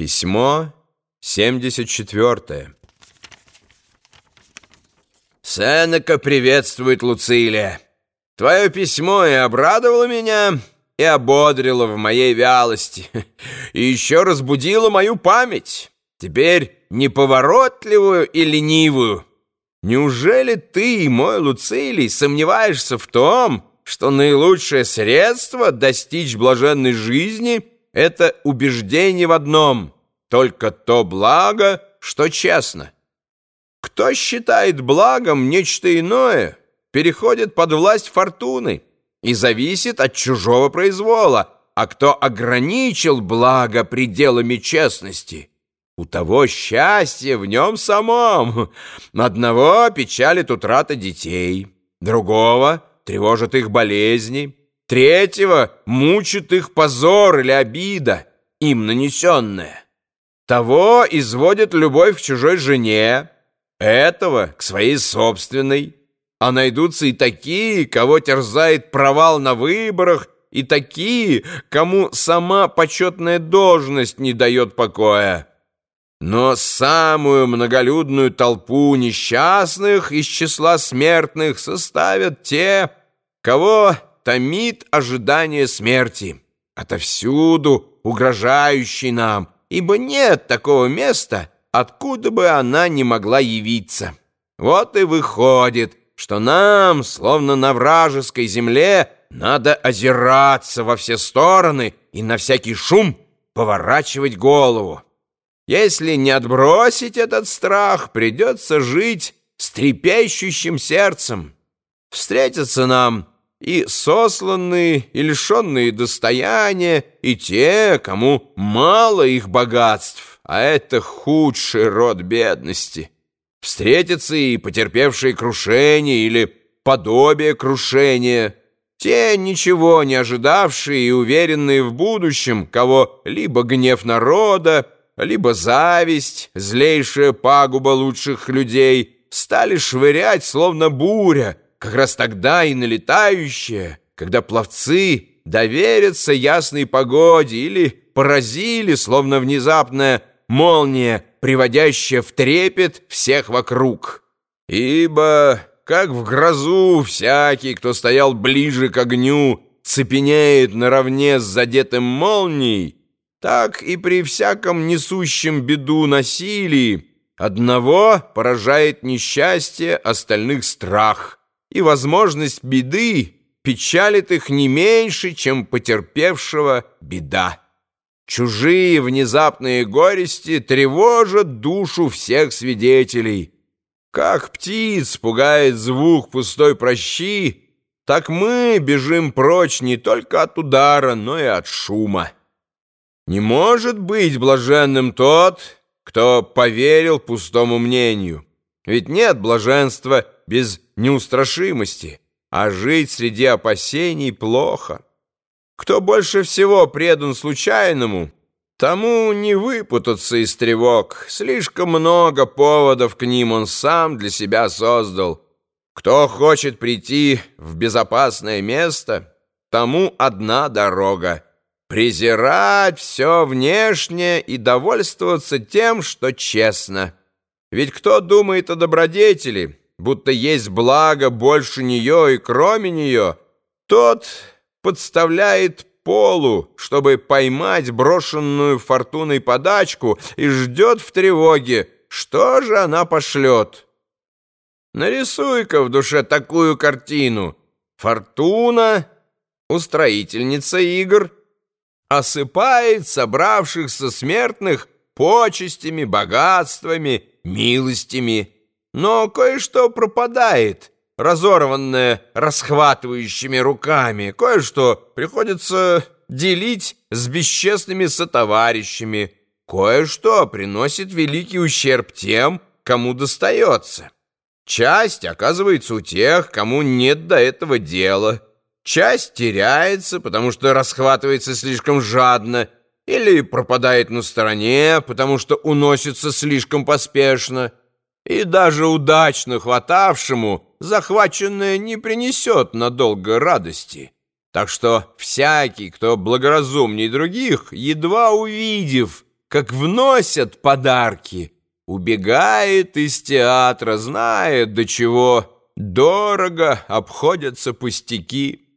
Письмо 74 Сенека приветствует Луцилия. Твое письмо и обрадовало меня, и ободрило в моей вялости, и еще разбудило мою память, теперь неповоротливую и ленивую. Неужели ты, мой Луцилий, сомневаешься в том, что наилучшее средство достичь блаженной жизни — это убеждение в одном — только то благо, что честно. Кто считает благом нечто иное, переходит под власть фортуны и зависит от чужого произвола, а кто ограничил благо пределами честности, у того счастье в нем самом. Одного печалит утрата детей, другого тревожат их болезни, Третьего мучит их позор или обида, им нанесенная. Того изводит любовь к чужой жене, этого к своей собственной. А найдутся и такие, кого терзает провал на выборах, и такие, кому сама почетная должность не дает покоя. Но самую многолюдную толпу несчастных из числа смертных составят те, кого томит ожидание смерти, отовсюду угрожающей нам, ибо нет такого места, откуда бы она не могла явиться. Вот и выходит, что нам, словно на вражеской земле, надо озираться во все стороны и на всякий шум поворачивать голову. Если не отбросить этот страх, придется жить с трепещущим сердцем. Встретятся нам и сосланные, и лишенные достояния, и те, кому мало их богатств, а это худший род бедности. Встретятся и потерпевшие крушение или подобие крушения, те, ничего не ожидавшие и уверенные в будущем, кого либо гнев народа, либо зависть, злейшая пагуба лучших людей, стали швырять, словно буря, как раз тогда и налетающая, когда пловцы доверятся ясной погоде или поразили, словно внезапная молния, приводящая в трепет всех вокруг. Ибо, как в грозу, всякий, кто стоял ближе к огню, цепенеет наравне с задетым молнией, так и при всяком несущем беду насилии одного поражает несчастье, остальных страх — и возможность беды печалит их не меньше, чем потерпевшего беда. Чужие внезапные горести тревожат душу всех свидетелей. Как птиц пугает звук пустой прощи, так мы бежим прочь не только от удара, но и от шума. Не может быть блаженным тот, кто поверил пустому мнению. Ведь нет блаженства без неустрашимости, а жить среди опасений плохо. Кто больше всего предан случайному, тому не выпутаться из тревог. Слишком много поводов к ним он сам для себя создал. Кто хочет прийти в безопасное место, тому одна дорога — презирать все внешнее и довольствоваться тем, что честно. Ведь кто думает о добродетели — будто есть благо больше нее и кроме нее, тот подставляет полу, чтобы поймать брошенную фортуной подачку и ждет в тревоге, что же она пошлет. Нарисуй-ка в душе такую картину. Фортуна, устроительница игр, осыпает собравшихся смертных почестями, богатствами, милостями, но кое-что пропадает, разорванное расхватывающими руками, кое-что приходится делить с бесчестными сотоварищами, кое-что приносит великий ущерб тем, кому достается. Часть оказывается у тех, кому нет до этого дела. Часть теряется, потому что расхватывается слишком жадно, или пропадает на стороне, потому что уносится слишком поспешно и даже удачно хватавшему захваченное не принесет надолго радости. Так что всякий, кто благоразумней других, едва увидев, как вносят подарки, убегает из театра, знает, до чего дорого обходятся пустяки.